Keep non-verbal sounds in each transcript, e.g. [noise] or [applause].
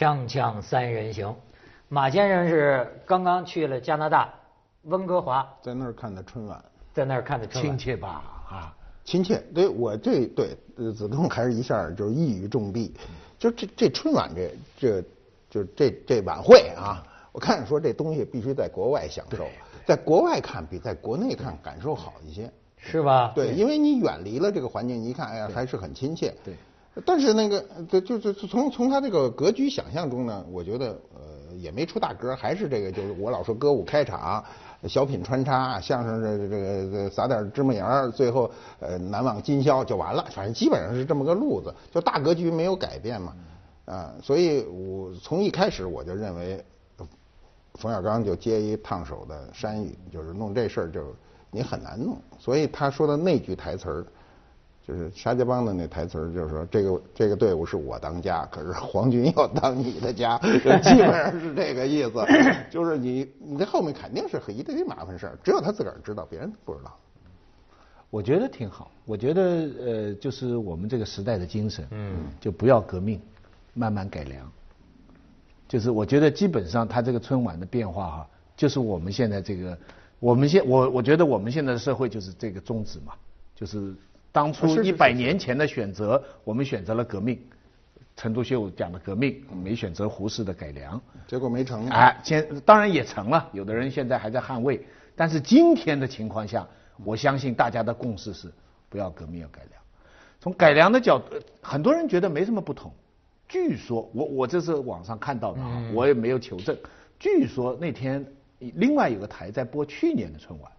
锵锵三人行，马先生是刚刚去了加拿大温哥华，在那儿看的春晚，在那儿看的春晚亲。切吧啊！亲切。对我这对呃子东还是一下就是一语中的，就这这春晚这这就这这晚会啊，我看说这东西必须在国外享受，在国外看比在国内看感受好一些。是吧？对，因为你远离了这个环境，你一看，哎呀，还是很亲切。对。但是那个，就，就就从从他这个格局想象中呢，我觉得呃也没出大格，还是这个就是我老说歌舞开场，小品穿插，相声这这个这撒点芝麻盐儿，最后呃难忘今宵就完了，反正基本上是这么个路子，就大格局没有改变嘛，啊，所以我从一开始我就认为，冯小刚就接一烫手的山芋，就是弄这事儿就你很难弄，所以他说的那句台词儿。就是沙家浜的那台词儿，就是说这个这个队伍是我当家，可是皇军要当你的家，基本上是这个意思。[laughs] 就是你你这后面肯定是一堆麻烦事儿，只有他自个儿知道，别人不知道。我觉得挺好，我觉得呃，就是我们这个时代的精神，嗯，就不要革命，慢慢改良。就是我觉得基本上他这个春晚的变化哈，就是我们现在这个，我们现我我觉得我们现在的社会就是这个宗旨嘛，就是。当初一百年前的选择，我们选择了革命，陈独秀讲的革命，没选择胡适的改良，结果没成。哎，现当然也成了，有的人现在还在捍卫。但是今天的情况下，我相信大家的共识是不要革命，要改良。从改良的角度，很多人觉得没什么不同。据说我我这是网上看到的啊，我也没有求证。据说那天另外有个台在播去年的春晚。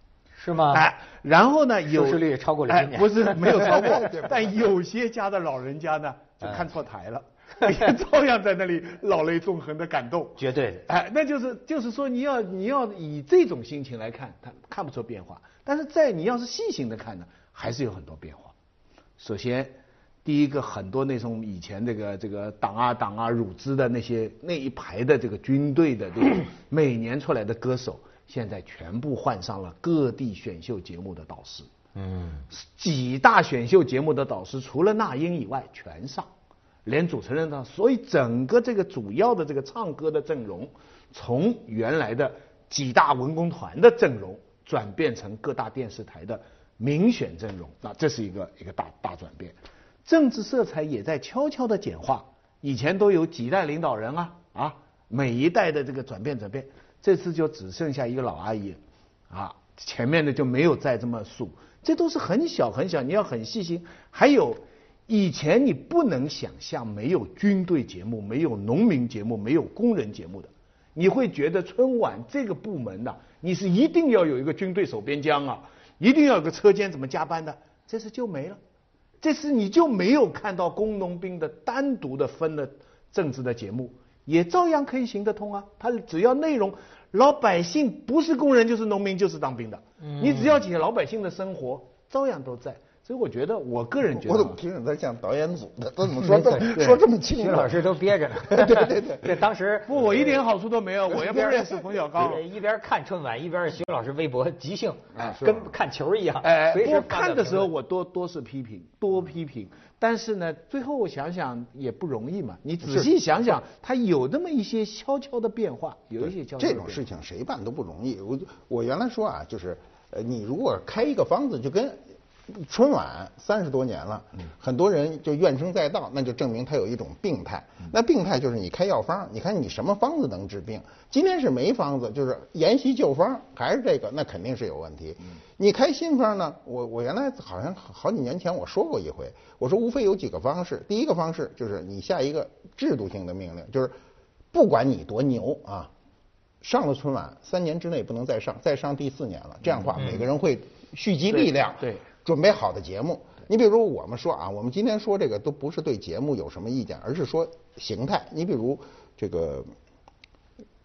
是吗？哎，然后呢？收视率超过了今年。不是没有超过，[laughs] 但有些家的老人家呢，就看错台了，[laughs] 也照样在那里老泪纵横的感动。绝对的。哎，那就是就是说，你要你要以这种心情来看，他看不出变化。但是在你要是细心的看呢，还是有很多变化。首先，第一个，很多那种以前这个这个党啊党啊乳汁的那些那一排的这个军队的这个 [coughs] 每年出来的歌手。现在全部换上了各地选秀节目的导师，嗯，几大选秀节目的导师除了那英以外全上，连主持人呢，所以整个这个主要的这个唱歌的阵容，从原来的几大文工团的阵容转变成各大电视台的民选阵容，那这是一个一个大大转变，政治色彩也在悄悄的简化，以前都有几代领导人啊啊，每一代的这个转变转变。这次就只剩下一个老阿姨，啊，前面的就没有再这么数，这都是很小很小，你要很细心。还有，以前你不能想象没有军队节目、没有农民节目、没有工人节目的，你会觉得春晚这个部门的，你是一定要有一个军队守边疆啊，一定要有个车间怎么加班的，这次就没了，这次你就没有看到工农兵的单独的分了政治的节目。也照样可以行得通啊！它只要内容，老百姓不是工人就是农民就是当兵的，你只要写老百姓的生活，照样都在。所以我觉得，我个人觉得，我怎么听着他像导演组的？他怎么说这么说这么清楚？徐老师都憋着呢。对 [laughs] 对对，这当时不，我一点好处都没有，我也不认识冯小刚。一边看春晚，一边徐老师微博即兴，跟看球一样。哎，我看的时候我多多是批评，多批评。但是呢，最后我想想也不容易嘛。你仔细想想，他有那么一些悄悄的变化，有一些悄悄。这种事情谁办都不容易。我我原来说啊，就是呃，你如果开一个方子，就跟。春晚三十多年了，很多人就怨声载道，那就证明他有一种病态。那病态就是你开药方，你看你什么方子能治病？今天是没方子，就是沿袭旧方，还是这个，那肯定是有问题。你开新方呢？我我原来好像好几年前我说过一回，我说无非有几个方式。第一个方式就是你下一个制度性的命令，就是不管你多牛啊，上了春晚三年之内不能再上，再上第四年了。这样的话，每个人会蓄积力量。对。准备好的节目，你比如我们说啊，我们今天说这个都不是对节目有什么意见，而是说形态。你比如这个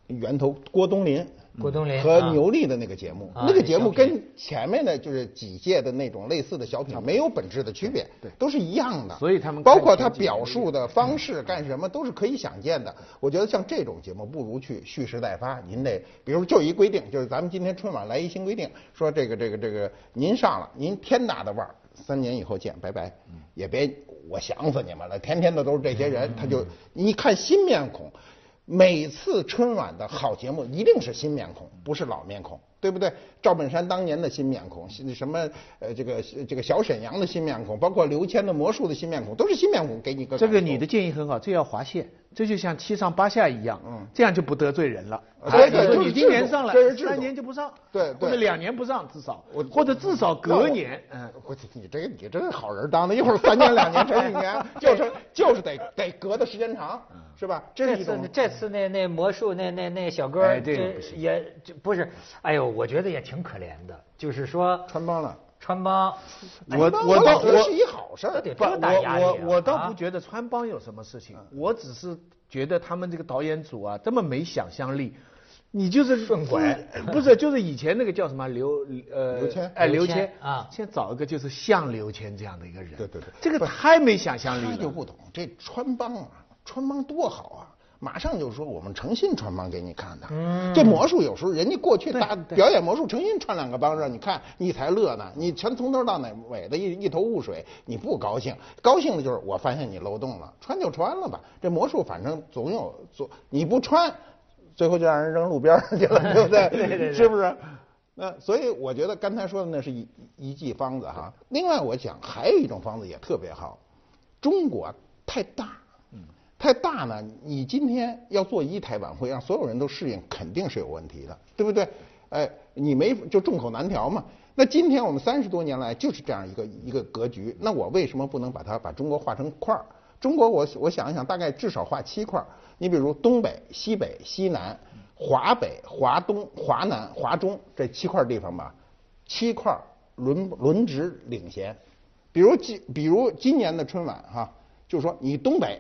源头郭冬临郭冬临。和啊。牛莉的那个节目，啊那个节目跟前面的就是几届的那种类似的小品没有本质的区别，对都是一样的。所以他们包括他表述的方式干什么都是可以想见的。我觉得像这种节目不如去蓄势待发，您得比如就一规定，就是咱们今天春晚来一新规定，说这个这个这个您上了，您天大的腕儿，三年以后见，拜拜，也别我想死你们了，天天的都是这些人，他就你看新面孔。每次春晚的好节目一定是新面孔，不是老面孔，对不对？赵本山当年的新面孔，什么呃这个这个小沈阳的新面孔，包括刘谦的魔术的新面孔，都是新面孔，给你个这个你的建议很好，这要划线，这就像七上八下一样，嗯。这样就不得罪人了。呃对对就是哎你说你今年上来这是制度三年就不上，对对。或者两年不上至少，或者至少隔年，嗯，我你这个你这个好人当的，一会儿三年两年成一年，就是就是得得隔的时间长，是吧？这次一种这次那那魔术那那那小哥儿，哎这不行。也这不是，哎呦，我觉得也挺可怜的，就是说穿帮了。穿帮，我我我倒我觉得是一好事儿得不，多大压力啊我我我倒啊不觉得穿帮有什么事情，我只是觉得他们这个导演组啊，这么没想象力。你就是顺拐 [laughs] 不是，就是以前那个叫什么刘呃刘谦哎刘谦刘谦啊先找一个就是像刘谦这样的一个人，对对对这个太没想象力了。他就不懂这穿帮啊，穿帮多好啊！马上就说我们诚心穿帮给你看的。嗯这魔术有时候人家过去打表演魔术，诚心穿两个帮让你看，你才乐呢。你全从头到尾的一一头雾水，你不高兴。高兴的就是我发现你漏洞了，穿就穿了吧。这魔术反正总有总你不穿，最后就让人扔路边儿去了，对不对？[laughs] 对对对是不是？那所以我觉得刚才说的那是一一剂方子哈。另外我讲还有一种方子也特别好，中国太大，太大呢，你今天要做一台晚会，让所有人都适应，肯定是有问题的，对不对？哎，你没就众口难调嘛。那今天我们三十多年来就是这样一个一个格局，那我为什么不能把它把中国划成块儿？中国我我想一想，大概至少划七块儿。你比如东北、西北、西南、华北、华东、华南、华中这七块地方吧，七块轮轮值领衔。比如今比如今年的春晚哈，就是说你东北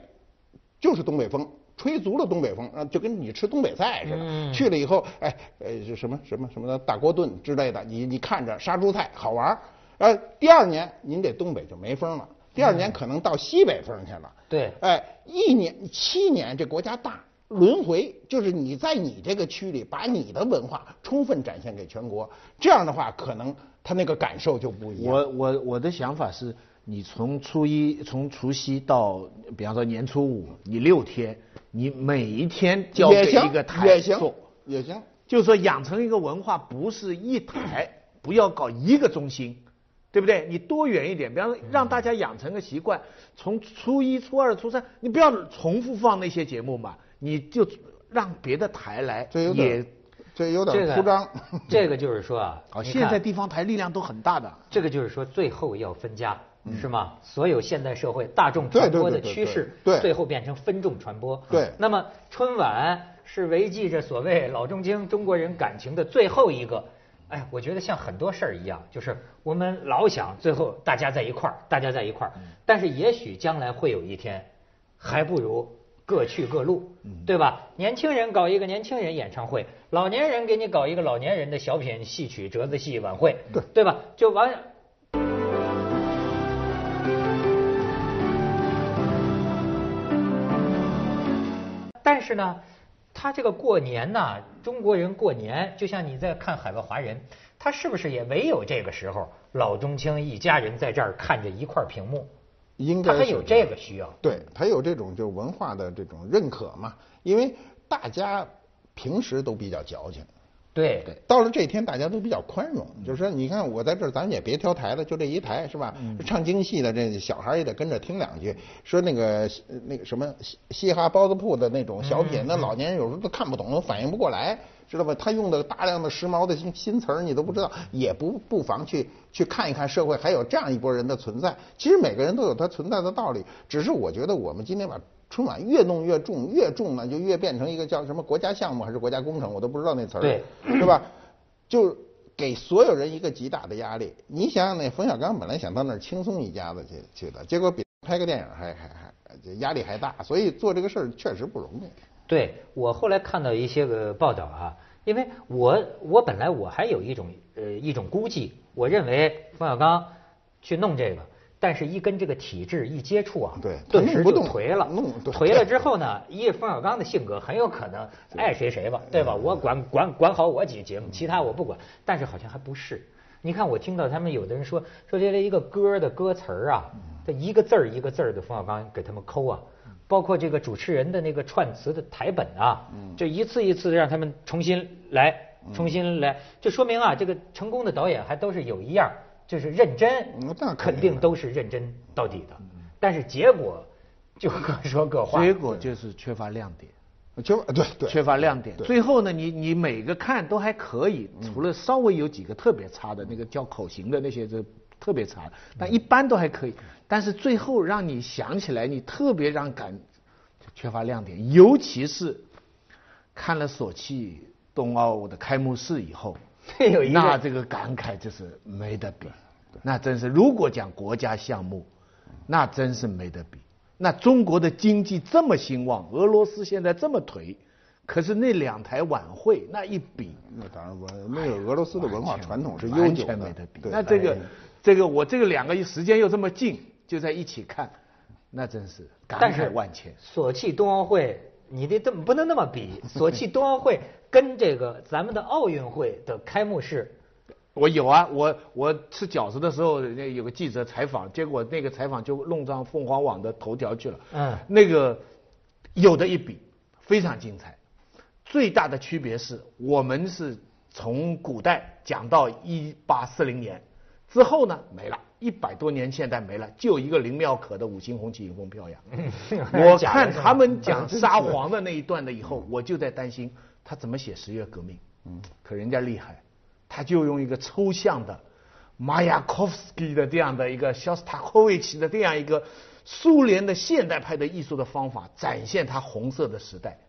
就是东北风，吹足了东北风，啊，就跟你吃东北菜似的。嗯去了以后，哎，呃，是什么什么什么的大锅炖之类的，你你看着杀猪菜好玩儿。呃，第二年您这东北就没风了，第二年可能到西北风去了。对哎，一年七年这国家大，轮回就是你在你这个区里把你的文化充分展现给全国，这样的话可能他那个感受就不一样。我我我的想法是，你从初一从除夕到比方说年初五，你六天，你每一天交给一个台也行做，也行。就是说养成一个文化，不是一台，不要搞一个中心，对不对？你多远一点，比方说让大家养成个习惯，从初一、初二、初三，你不要重复放那些节目嘛，你就让别的台来这有也点，这有这个点铺张。这个就是说啊，现在地方台力量都很大的。这个就是说，最后要分家，是吗？所有现代社会大众传播的趋势，对最后变成分众传播。对那么春晚是维系着所谓老中青中国人感情的最后一个。哎，我觉得像很多事儿一样，就是我们老想最后大家在一块儿，大家在一块儿，但是也许将来会有一天，还不如各去各路，对吧？年轻人搞一个年轻人演唱会，老年人给你搞一个老年人的小品、戏曲、折子戏晚会，对对吧？就完。但是呢，他这个过年呐，中国人过年，就像你在看海外华人，他是不是也唯有这个时候，老中青一家人在这儿看着一块屏幕，应该他还有这个需要。对，他有这种就是文化的这种认可嘛，因为大家平时都比较矫情。对对到了这天，大家都比较宽容，就是说，你看我在这儿，咱也别挑台了，就这一台是吧？唱京戏的这小孩也得跟着听两句。说那个那个什么嘻嘻哈包子铺的那种小品，那老年人有时候都看不懂，反应不过来，知道吧？他用的大量的时髦的新新词儿，你都不知道，也不不妨去去看一看社会还有这样一波人的存在。其实每个人都有他存在的道理，只是我觉得我们今天把。春晚越弄越重，越重呢就越变成一个叫什么国家项目还是国家工程，我都不知道那词儿，对是吧？就给所有人一个极大的压力。你想想，那冯小刚本来想到那儿轻松一家子去去的，结果比拍个电影还还还这压力还大，所以做这个事儿确实不容易。对，我后来看到一些个报道啊，因为我我本来我还有一种呃一种估计，我认为冯小刚去弄这个，但是一跟这个体制一接触啊，对顿时就颓了，弄颓了 [laughs] 之后呢，依冯小刚的性格，很有可能爱谁谁吧，对。吧？我管管管好我几个节目，其他我不管。但是好像还不是。你看，我听到他们有的人说说这一个歌的歌词儿啊，这一个字儿一个字儿的冯小刚给他们抠啊，包括这个主持人的那个串词的台本啊，就一次一次的让他们重新来，重新来，就说明啊，这个成功的导演还都是有一样，就是认真肯定都是认真到底的。但是结果就各说各话。结果就是缺乏亮点。就对对，缺乏亮点。最后呢，你你每个看都还可以，除了稍微有几个特别差的，那个叫口型的那些是特别差的，但一般都还可以。但是最后让你想起来，你特别让感缺乏亮点，尤其是看了索契冬奥的开幕式以后，[laughs] 有一个那这个感慨就是没得比，那真是如果讲国家项目，那真是没得比。那中国的经济这么兴旺，俄罗斯现在这么颓，可是那两台晚会那一比，那当然我那个俄罗斯的文化传统是悠完久的，全没得比。那这个哎这个我这个两个时间又这么近，就在一起看，那真是感慨万千。索契冬奥会，你得这么不能那么比。索契冬奥会跟这个咱们的奥运会的开幕式，我有啊，我我吃饺子的时候，那有个记者采访，结果那个采访就弄上凤凰网的头条去了。嗯那个有的一比，非常精彩。最大的区别是我们是从古代讲到一八四零年之后呢没了，一百多年现在没了，就一个林妙可的五星红旗迎风飘扬。[laughs] 我看他们讲沙皇的那一段的以后，我就在担心他怎么写十月革命。嗯，可人家厉害，他就用一个抽象的马雅科夫斯基的这样的一个肖斯塔科维奇的这样一个苏联的现代派的艺术的方法，展现他红色的时代。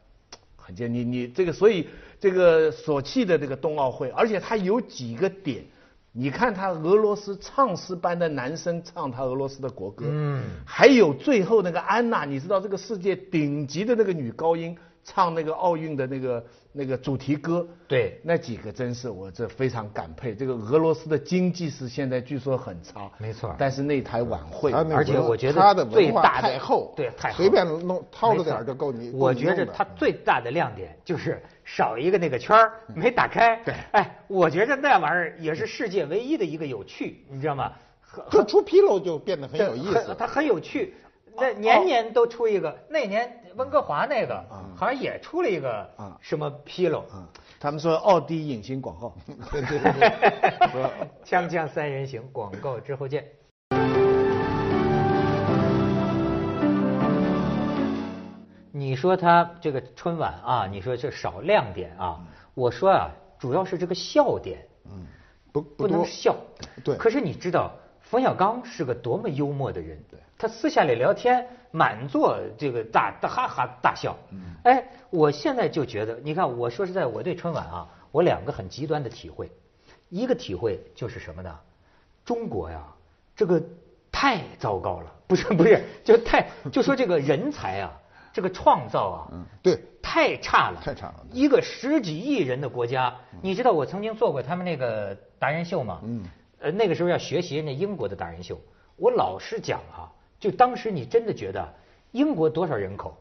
很见你你这个，所以这个索契的这个冬奥会，而且他有几个点，你看他俄罗斯唱诗班的男生唱他俄罗斯的国歌，嗯还有最后那个安娜，你知道这个世界顶级的那个女高音唱那个奥运的那个那个主题歌，对那几个真是我这非常感佩。这个俄罗斯的经济是现在据说很差，没错但是那台晚会，而且我觉得他的最大的太厚，对太厚随便弄掏了点儿就够你。我觉得它最大的亮点就是少一个那个圈儿没打开。对哎，我觉得那玩意儿也是世界唯一的一个有趣，你知道吗？很就出纰漏就变得很有意思。很它很有趣。那年年都出一个，那年温哥华那个好像也出了一个啊。什么纰漏。啊，他们说奥迪隐形广告，[laughs] 对对对对，锵锵三人行，广告之后见。你说他这个春晚啊，你说这少亮点啊，我说啊，主要是这个笑点，嗯，不不不。能笑。对。可是你知道，冯小刚是个多么幽默的人，他私下里聊天满座这个大大哈哈大笑。嗯哎，我现在就觉得，你看，我说实在，我对春晚啊，我两个很极端的体会，一个体会就是什么呢？中国呀，这个太糟糕了，不是不是，就太就说这个人才啊，这个创造啊，嗯，对，太差了，太差了一个十几亿人的国家，你知道我曾经做过他们那个达人秀吗？嗯，呃，那个时候要学习人家英国的达人秀，我老实讲啊，就当时你真的觉得英国多少人口，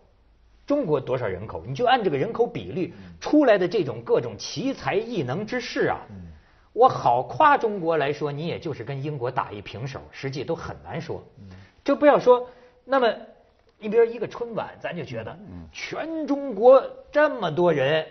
中国多少人口，你就按这个人口比率出来的这种各种奇才异能之士啊，我好夸中国来说，你也就是跟英国打一平手，实际都很难说。就不要说，那么你比如一个春晚，咱就觉得全中国这么多人，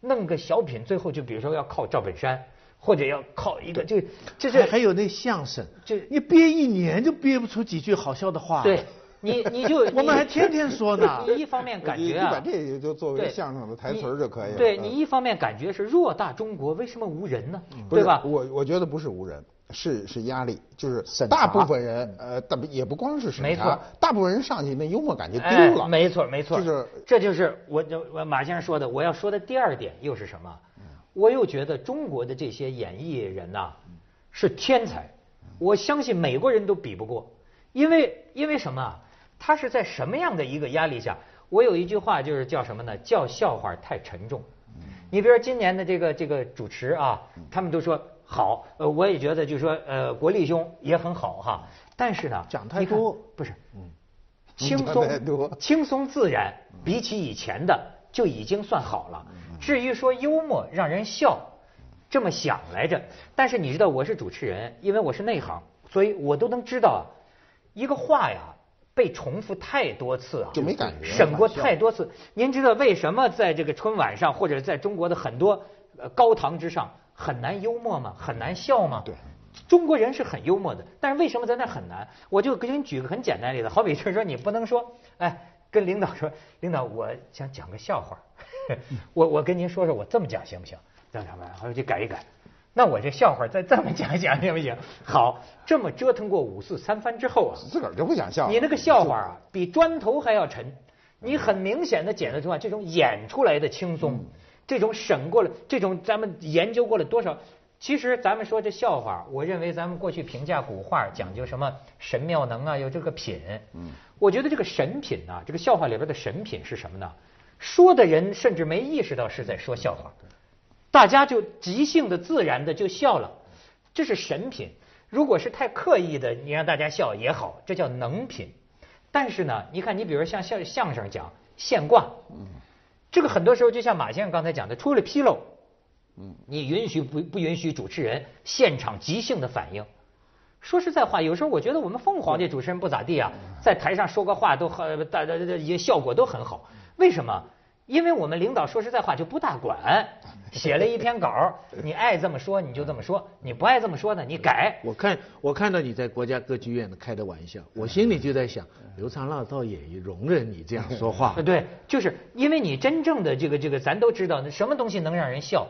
弄个小品，最后就比如说要靠赵本山，或者要靠一个就这还这还有那相声，就你憋一年就憋不出几句好笑的话。对，你你就 [laughs] 我们还天天说呢 [laughs] 你一方面感觉啊，你你把这也就作为相声的台词儿就可以了。嗯对你一方面感觉是偌大中国为什么无人呢？对吧？我我觉得不是无人，是是压力，就是大部分人呃，大也不光是审查没错，大部分人上去那幽默感就丢哎了。没错，没错，就是这就是我就我马先生说的，我要说的第二点又是什么？嗯我又觉得中国的这些演艺人呐、是天才，我相信美国人都比不过，因为因为什么啊？他是在什么样的一个压力下？我有一句话就是叫什么呢？叫笑话太沉重。你比如说今年的这个这个主持啊，他们都说好，呃，我也觉得就是说，呃，国立兄也很好哈。但是呢，讲太多不是，轻松多轻松自然，比起以前的就已经算好了。至于说幽默让人笑，这么想来着。但是你知道我是主持人，因为我是内行，所以我都能知道啊，一个话呀被重复太多次啊，就没感觉审过太多次。您知道为什么在这个春晚上，或者在中国的很多呃高堂之上很难幽默吗？很难笑吗？对。中国人是很幽默的，但是为什么在那儿很难？我就给你举个很简单的例子，好比就是说你不能说，哎，跟领导说，[laughs] 领导我想讲个笑话，[laughs] 我我跟您说说，我这么讲行不行？让他们我就改一改。那我这笑话再这么讲讲行不行？好，这么折腾过五四三番之后啊，自个儿就不讲笑。你那个笑话啊，比砖头还要沉。你很明显的检测出来，这种演出来的轻松，这种审过了，这种咱们研究过了多少？其实咱们说这笑话，我认为咱们过去评价古画讲究什么神妙能啊，有这个品。嗯，我觉得这个神品呐、这个笑话里边的神品是什么呢？说的人甚至没意识到是在说笑话，大家就即兴的、自然的就笑了，这是神品。如果是太刻意的，你让大家笑也好，这叫能品。但是呢，你看，你比如像相相声讲现挂，这个很多时候就像马先生刚才讲的，出了纰漏，你允许不不允许主持人现场即兴的反应？说实在话，有时候我觉得我们凤凰这主持人不咋地啊，在台上说个话都很大大大也效果都很好。为什么？因为我们领导说实在话就不大管，写了一篇稿，你爱这么说你就这么说，你不爱这么说呢你改。我看我看到你在国家歌剧院开的玩笑，我心里就在想，刘长乐倒也容忍你这样说话呃，。对，就是因为你真正的这个这个，咱都知道，那什么东西能让人笑？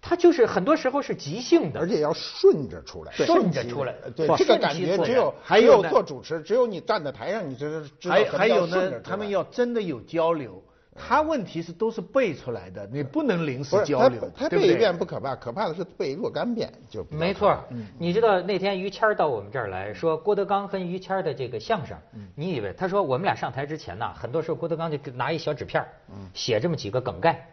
它就是很多时候是即兴的，而且要顺着出来，顺着出来。对这个感觉，只有只有还有做主持，只有你站在台上，你这知道还还有呢他们要真的有交流，他问题是都是背出来的，你不能临时交流，他背一遍不可怕，可怕的是背若干遍就没错。你知道那天于谦儿到我们这儿来说郭德纲跟于谦儿的这个相声，你以为他说我们俩上台之前呐，很多时候郭德纲就拿一小纸片儿写这么几个梗概，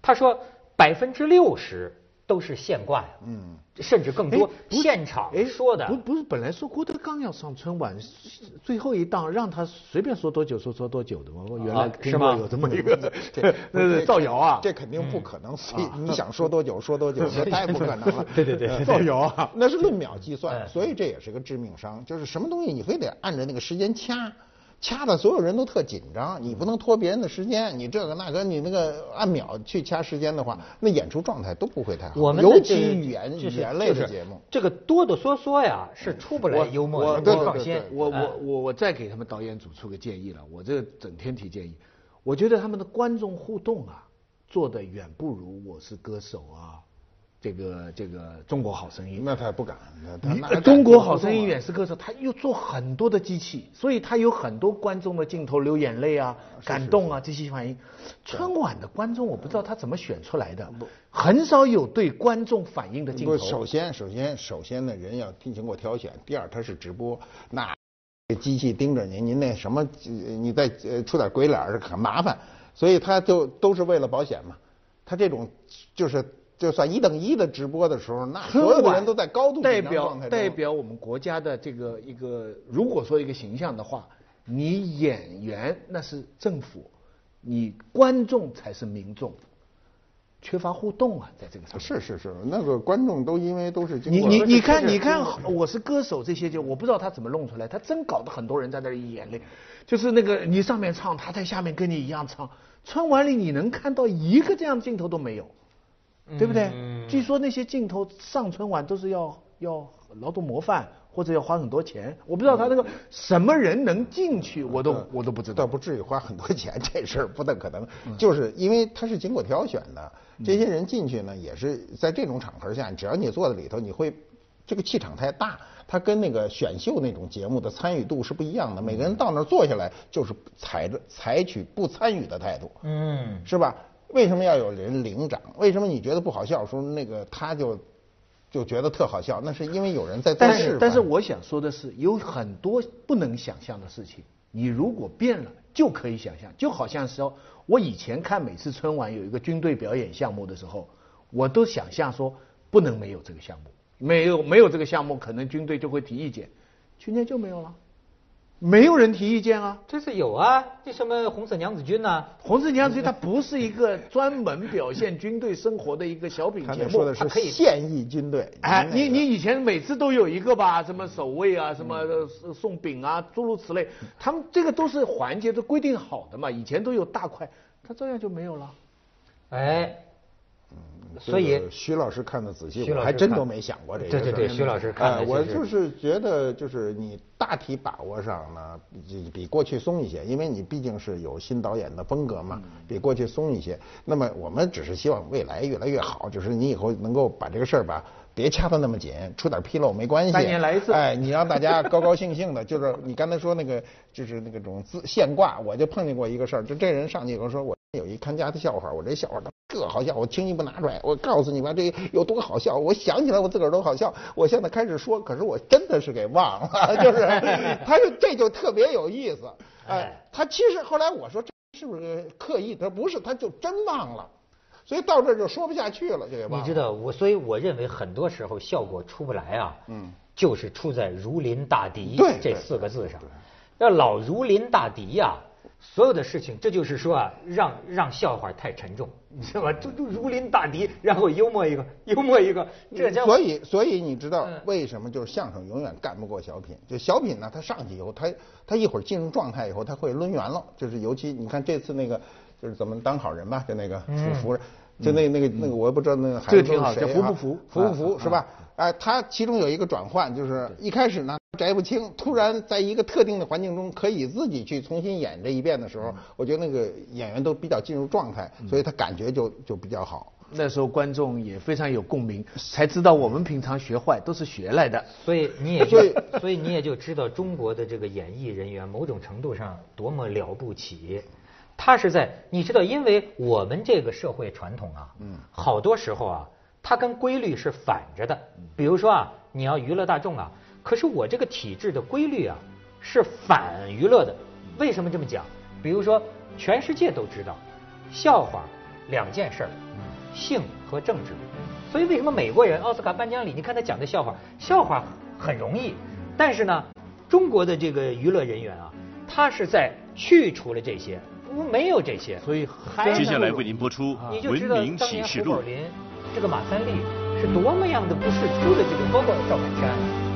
他说百分之六十都是现挂呀，嗯，甚至更多现场哎说的。不不是本来说郭德纲要上春晚，最后一档让他随便说多久说说多久的吗？我原来啊听过有这么一个 [laughs] [laughs] 这造谣啊，这肯定不可能，所以你想说多久说多久，[laughs] 这太不可能了。对对对呃造谣啊。那是论秒计算嗯，所以这也是个致命伤。就是什么东西你非得按着那个时间掐，掐的所有人都特紧张，你不能拖别人的时间，你这个那个，你那个按秒去掐时间的话，那演出状态都不会太好。我们尤其语言语言类的节目。这个哆哆嗦嗦呀是出不来幽默的，我我你放心。我嗯我我我再给他们导演组出个建议了，我这个整天提建议，我觉得他们的观众互动啊，做的远不如《我是歌手》啊，这个这个《中国好声音》。那他不敢，那他中国好声音互动啊演示歌手，他又做很多的机器，所以他有很多观众的镜头流眼泪啊、感动啊这些反应。春晚的观众我不知道他怎么选出来的，很少有对观众反应的镜，头。首先，首先，首先呢，人要进行过挑选。第二，他是直播，那机器盯着您，您那什么，呃你再呃出点鬼脸儿很麻烦，所以他就都是为了保险嘛。他这种就是就算一等一的直播的时候，那所有的人都在高度代表代表我们国家的这个一个，如果说一个形象的话，你演员那是政府，你观众才是民众，缺乏互动啊，在这个上面。是是是，那个观众都因为都是经你过你你看，你看，我是歌手这些就我不知道他怎么弄出来，他真搞得很多人在那里眼泪，就是那个你上面唱，他在下面跟你一样唱。春晚里你能看到一个这样的镜头都没有，对不对？嗯据说那些镜头上春晚都是要要劳动模范或者要花很多钱，我不知道他那个什么人能进去，我都我都不知道。倒不至于花很多钱，[laughs] 这事儿不太可能。就是因为他是经过挑选的，这些人进去呢，也是在这种场合下，只要你坐在里头，你会这个气场太大，它跟那个选秀那种节目的参与度是不一样的。每个人到那儿坐下来，就是采着采取不参与的态度，嗯，是吧？为什么要有人领奖？为什么你觉得不好笑说，那个他就就觉得特好笑？那是因为有人在但。是但是我想说的是，有很多不能想象的事情，你如果变了，就可以想象，就好像说，我以前看每次春晚有一个军队表演项目的时候，我都想象说不能没有这个项目，没有没有这个项目，可能军队就会提意见，去年就没有了。没有人提意见啊，这是有啊，这什么红色娘子军呢？红色娘子军它不是一个专门表现军队生活的一个小品节目，它可以现役军队。哎，你你以前每次都有一个吧，什么守卫啊，什么送饼啊，诸如此类，他们这个都是环节都规定好的嘛，以前都有大块，他这样就没有了。哎。所以徐老师看的仔细，我还真都没想过这个。对对对，徐老师看的。我就是觉得，就是你大体把握上呢，比比过去松一些，因为你毕竟是有新导演的风格嘛，比过去松一些。那么我们只是希望未来越来越好，就是你以后能够把这个事儿吧，别掐得那么紧，出点纰漏没关系。三年来一次。哎，你让大家高高兴兴的，[laughs] 就是你刚才说那个，就是那个种自现挂，我就碰见过一个事儿，就这人上去以后说我。有一看家的笑话，我这笑话特好笑，我轻易不拿出来。我告诉你吧，这有多好笑，我想起来我自个儿都好笑。我现在开始说，可是我真的是给忘了，[laughs] 就是他就这就特别有意思。哎，他其实后来我说这是不是刻意？他说不是，他就真忘了。所以到这就说不下去了，这个忘了。你知道我，所以我认为很多时候效果出不来啊，嗯，就是出在如临大敌这四个字上。要老如临大敌呀。所有的事情，这就是说啊，让让笑话太沉重，[laughs] 你知道吧？就就如临大敌，然后幽默一个，[laughs] 幽默一个，这叫。所以，所以你知道为什么就是相声永远干不过小品？就小品呢，它上去以后，它它一会儿进入状态以后，它会抡圆了。就是尤其你看这次那个，就是怎么当好人吧，就那个服服，就那那个那个，我也不知道那个孩子是谁服不服？服不服是吧？哎，他其中有一个转换，就是一开始呢摘不清，突然在一个特定的环境中可以自己去重新演这一遍的时候，我觉得那个演员都比较进入状态，所以他感觉就就比较好。那时候观众也非常有共鸣，才知道我们平常学坏都是学来的。所以你也就 [laughs] 所以你也就知道中国的这个演艺人员某种程度上多么了不起。他是在你知道，因为我们这个社会传统啊，嗯，好多时候啊。它跟规律是反着的，比如说啊，你要娱乐大众啊，可是我这个体制的规律啊是反娱乐的。为什么这么讲？比如说，全世界都知道，笑话两件事儿，性和政治。所以为什么美国人奥斯卡颁奖礼，你看他讲的笑话，笑话很容易，但是呢，中国的这个娱乐人员啊，他是在去除了这些，不没有这些，所以接下来为您播出《文明启示录》。这个马三立是多么样的不世出的这个，包括赵本山。